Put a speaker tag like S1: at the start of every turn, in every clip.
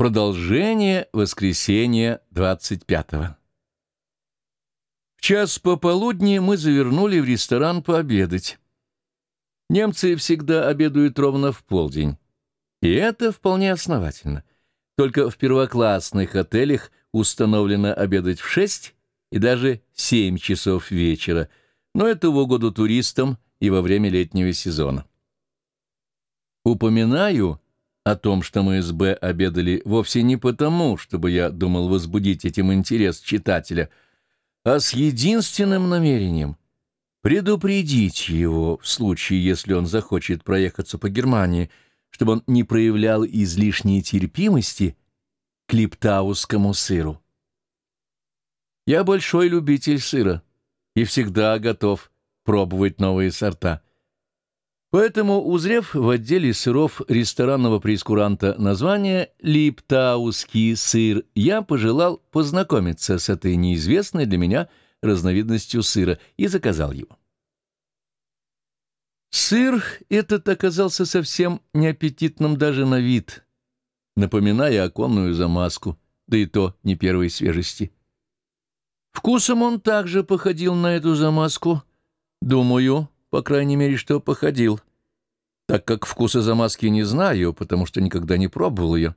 S1: Продолжение воскресенья 25-го. В час пополудни мы завернули в ресторан пообедать. Немцы всегда обедают ровно в полдень. И это вполне основательно. Только в первоклассных отелях установлено обедать в 6 и даже 7 часов вечера, но это в угоду туристам и во время летнего сезона. Упоминаю о том, что мы с Б обедали вовсе не потому, чтобы я думал возбудить этим интерес читателя, а с единственным намерением предупредить его в случае, если он захочет проехаться по Германии, чтобы он не проявлял излишней терпимости к липтаускому сыру. Я большой любитель сыра и всегда готов пробовать новые сорта — Поэтому, узрев в отделе сыров ресторанного прескуранта название «Липтауский сыр», я пожелал познакомиться с этой неизвестной для меня разновидностью сыра и заказал его. Сыр этот оказался совсем неаппетитным даже на вид, напоминая оконную замазку, да и то не первой свежести. Вкусом он также походил на эту замазку, думаю, по крайней мере, что походил, так как вкуса замазки не знаю, потому что никогда не пробовал ее.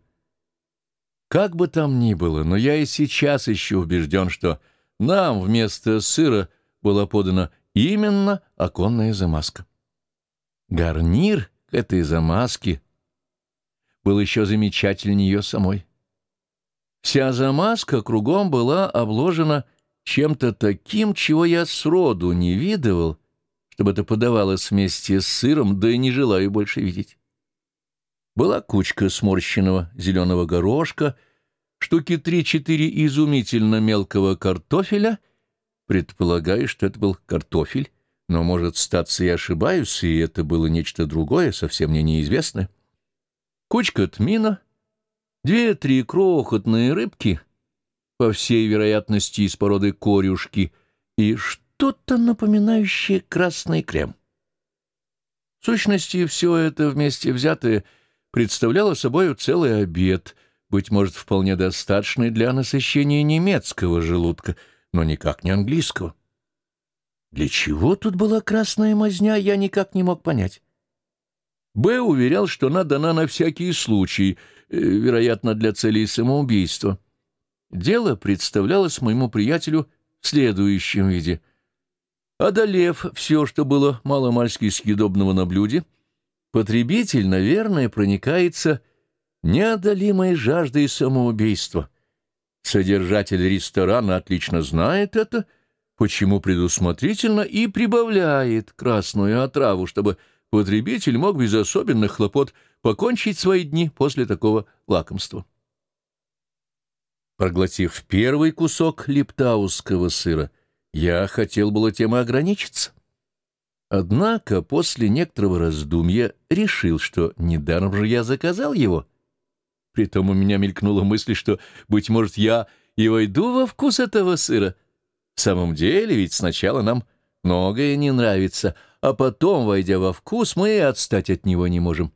S1: Как бы там ни было, но я и сейчас еще убежден, что нам вместо сыра была подана именно оконная замазка. Гарнир к этой замазке был еще замечательнее ее самой. Вся замазка кругом была обложена чем-то таким, чего я сроду не видывал, чтобы это подавалось вместе с сыром, да и не желаю больше видеть. Была кучка сморщенного зеленого горошка, штуки три-четыре изумительно мелкого картофеля. Предполагаю, что это был картофель, но, может, статься я ошибаюсь, и это было нечто другое, совсем мне неизвестное. Кучка тмина, две-три крохотные рыбки, по всей вероятности из породы корюшки, и что что-то напоминающее красный крем. В сущности, все это вместе взятое представляло собой целый обед, быть может, вполне достаточный для насыщения немецкого желудка, но никак не английского. Для чего тут была красная мазня, я никак не мог понять. Б. уверял, что она дана на всякий случай, э, вероятно, для целей самоубийства. Дело представлялось моему приятелю в следующем виде — Одолев все, что было маломальски съедобного на блюде, потребитель, наверное, проникается неодолимой жаждой самоубийства. Содержатель ресторана отлично знает это, почему предусмотрительно и прибавляет красную отраву, чтобы потребитель мог без особенных хлопот покончить свои дни после такого лакомства. Проглотив первый кусок липтаусского сыра, я хотел было тем и ограничиться. Однако после некоторого раздумья решил, что недаром же я заказал его. Притом у меня мелькнула мысль, что, быть может, я и войду во вкус этого сыра. В самом деле, ведь сначала нам многое не нравится, а потом, войдя во вкус, мы и отстать от него не можем.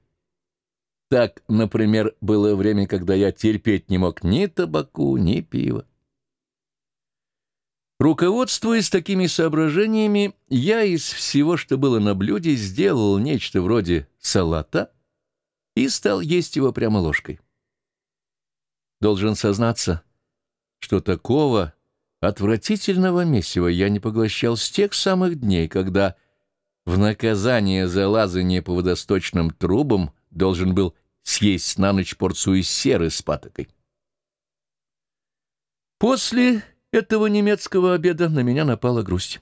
S1: Так, например, было время, когда я терпеть не мог ни табаку, ни пива. Руководствуясь такими соображениями, я из всего, что было на блюде, сделал нечто вроде салата и стал есть его прямо ложкой. Должен сознаться, что такого отвратительного месива я не поглощал с тех самых дней, когда в наказание за лазание по водосточным трубам должен был съесть на ночь порцию серы с патокой. После этого немецкого обеда на меня напала грусть.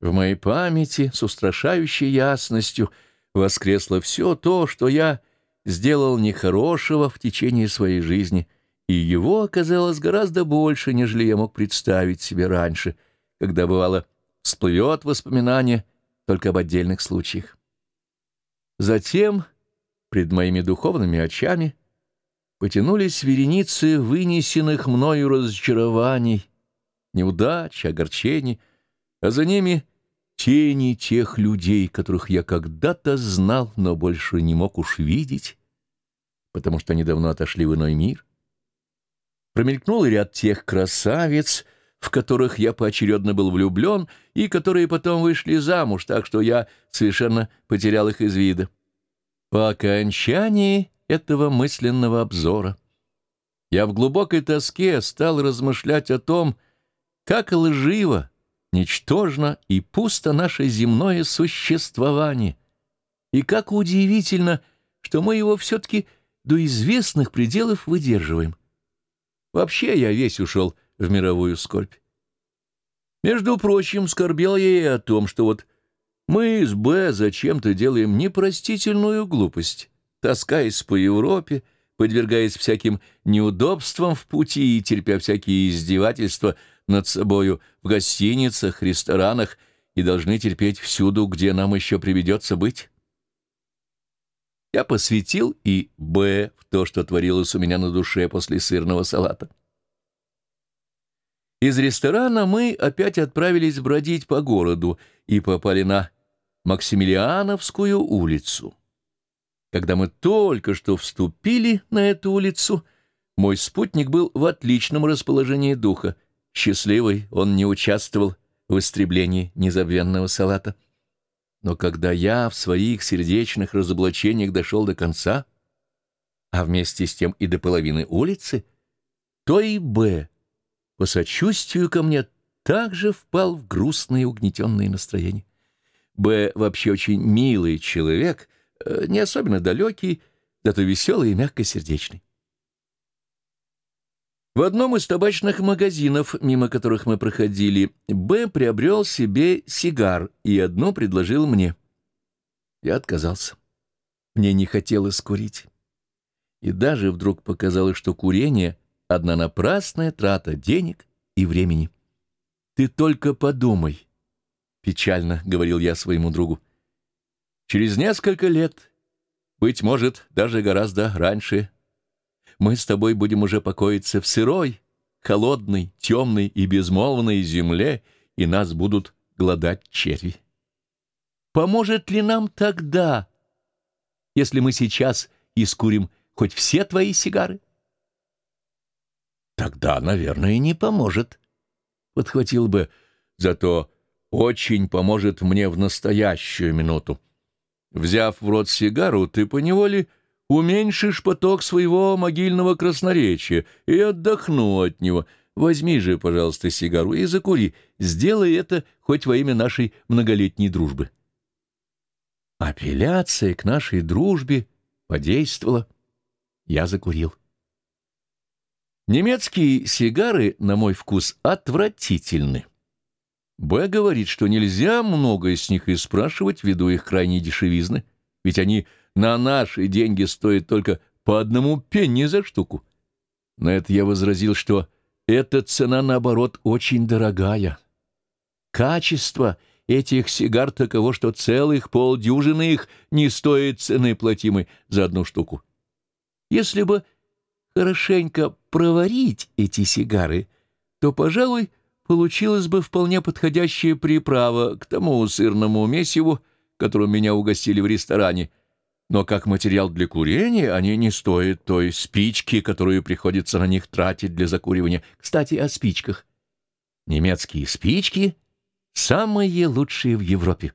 S1: В моей памяти с устрашающей ясностью воскресло все то, что я сделал нехорошего в течение своей жизни, и его оказалось гораздо больше, нежели я мог представить себе раньше, когда, бывало, всплывет воспоминание только об отдельных случаях. Затем, пред моими духовными очами, потянулись вереницы вынесенных мною разочарований, неудач, огорчений, а за ними тени тех людей, которых я когда-то знал, но больше не мог уж видеть, потому что они давно отошли в иной мир. Промелькнул ряд тех красавиц, в которых я поочередно был влюблен, и которые потом вышли замуж, так что я совершенно потерял их из вида. По окончании этого мысленного обзора я в глубокой тоске стал размышлять о том, как лживо, ничтожно и пусто наше земное существование, и как удивительно, что мы его все-таки до известных пределов выдерживаем. Вообще я весь ушел в мировую скорбь. Между прочим, скорбел я и о том, что вот мы с Б зачем-то делаем непростительную глупость, таскаясь по Европе, подвергаясь всяким неудобствам в пути и терпя всякие издевательства над собою в гостиницах, ресторанах и должны терпеть всюду, где нам еще приведется быть. Я посвятил и Б в то, что творилось у меня на душе после сырного салата. Из ресторана мы опять отправились бродить по городу и попали на Максимилиановскую улицу. Когда мы только что вступили на эту улицу, мой спутник был в отличном расположении духа. Счастливый он не участвовал в истреблении незабвенного салата. Но когда я в своих сердечных разоблачениях дошел до конца, а вместе с тем и до половины улицы, то и Б, по сочувствию ко мне, также впал в грустное и угнетенное настроение. Б вообще очень милый человек, не особенно далекий, зато веселый и мягкосердечный. В одном из табачных магазинов, мимо которых мы проходили, Б приобрел себе сигар и одну предложил мне. Я отказался. Мне не хотелось курить. И даже вдруг показалось, что курение — одна напрасная трата денег и времени. «Ты только подумай», — печально говорил я своему другу. «Через несколько лет, быть может, даже гораздо раньше, мы с тобой будем уже покоиться в сырой, холодной, темной и безмолвной земле, и нас будут гладать черви. Поможет ли нам тогда, если мы сейчас искурим хоть все твои сигары? Тогда, наверное, не поможет, — подхватил бы, зато очень поможет мне в настоящую минуту. Взяв в рот сигару, ты поневоле уменьшишь поток своего могильного красноречия и отдохну от него. Возьми же, пожалуйста, сигару и закури. Сделай это хоть во имя нашей многолетней дружбы. Апелляция к нашей дружбе подействовала. Я закурил. Немецкие сигары, на мой вкус, отвратительны. Б говорит, что нельзя многое с них и спрашивать ввиду их крайней дешевизны, ведь они на наши деньги стоит только по одному пенни за штуку. На это я возразил, что эта цена, наоборот, очень дорогая. Качество этих сигар таково, что целых полдюжины их не стоит цены платимой за одну штуку. Если бы хорошенько проварить эти сигары, то, пожалуй, получилась бы вполне подходящая приправа к тому сырному месиву, которым меня угостили в ресторане — но как материал для курения они не стоят той спички, которую приходится на них тратить для закуривания. Кстати, о спичках. Немецкие спички — самые лучшие в Европе.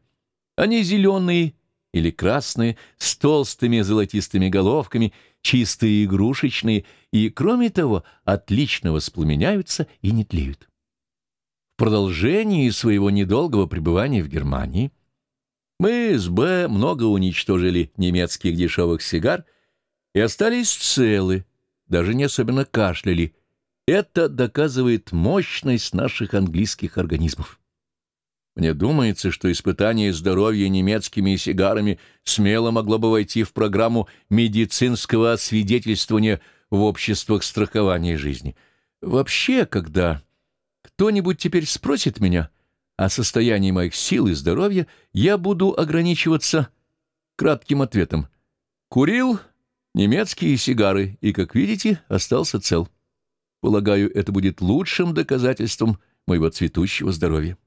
S1: Они зеленые или красные, с толстыми золотистыми головками, чистые игрушечные и, кроме того, отлично воспламеняются и не тлеют. Продолжении своего недолгого пребывания в Германии — мы с Б много уничтожили немецких дешевых сигар и остались целы, даже не особенно кашляли. Это доказывает мощность наших английских организмов. Мне думается, что испытание здоровья немецкими сигарами смело могло бы войти в программу медицинского освидетельствования в обществах страхования жизни. Вообще, когда кто-нибудь теперь спросит меня — о состоянии моих сил и здоровья, я буду ограничиваться кратким ответом. Курил немецкие сигары и, как видите, остался цел. Полагаю, это будет лучшим доказательством моего цветущего здоровья.